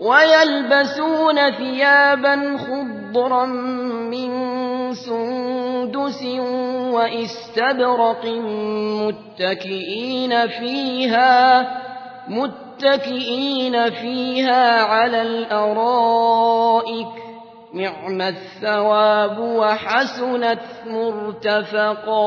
ويلبسون ثيابا خضرا من سندس واستبرق متكئين فيها متكئين فيها على الأرائك. نعم الثواب وحسنت مرتفقا.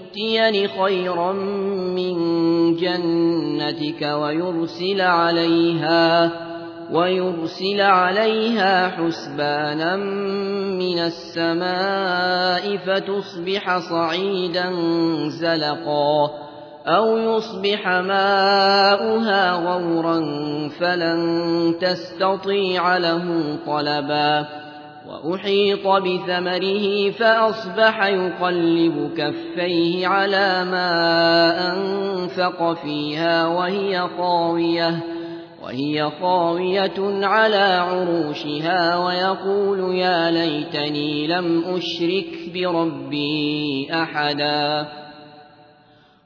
يؤتيني خيرا من جنتك ويرسل عليها ويرسل عليها حسبانا من السماء فتصبح صعيدا زلقا أو يصبح ماؤها غورا فلن تستطيع له طلبا وأحيط بثمره فأصبح يقلب كفيه على ما أنفق فيها وهي خاوية وهي خاوية على عروشها ويقول يا ليتني لم أشرك بربي أحدا.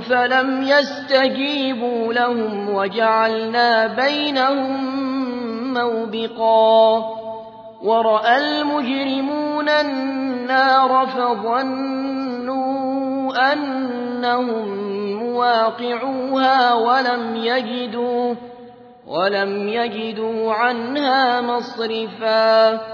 فلم يستجيبوا لهم وجعلنا بينهم موبقا ورأى المجرمون النار فظنوا أنهم مواقعوها ولم يجدوا ولم يجدوا عنها مصرفا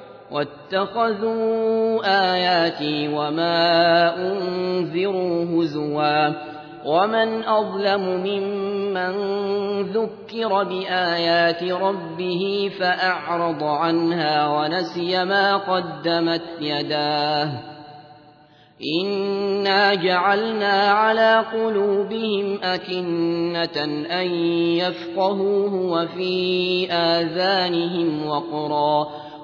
واتخذوا آياتي وما أنذروا هزوا ومن أظلم ممن ذكر بآيات ربه فأعرض عنها ونسي ما قدمت يداه. إنا جعلنا على قلوبهم أكنة أن يفقهوه وفي آذانهم وقرا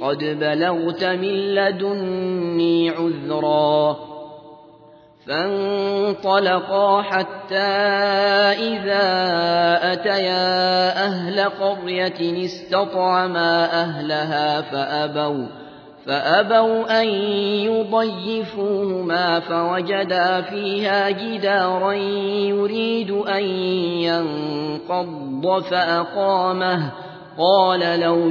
قد بلغت من لدني عذرا فانطلقا حتى إذا أتيا أهل قرية استطعما أهلها فأبوا فأبوا أن يضيفوهما فوجدا فيها جدارا يريد أن ينقض فأقامه. قال لو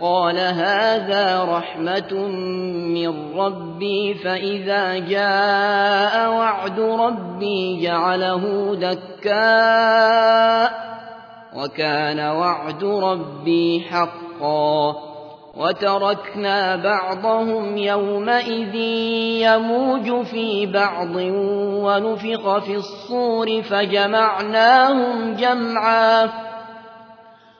قال هذا رحمة من ربي فإذا جاء وعد ربي جعله دكاء وكان وعد ربي حقا وتركنا بعضهم يومئذ يموج في بعض ونفخ في الصور فجمعناهم جمعا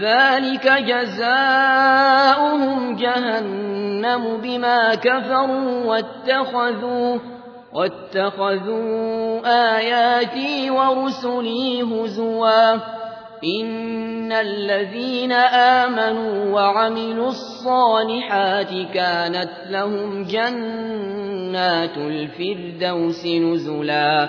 ذلك جزاؤهم جهنم بما كفروا واتخذوا واتخذوا آياتي ورسلي هزوا إن الذين آمنوا وعملوا الصالحات كانت لهم جنات الفردوس نزلا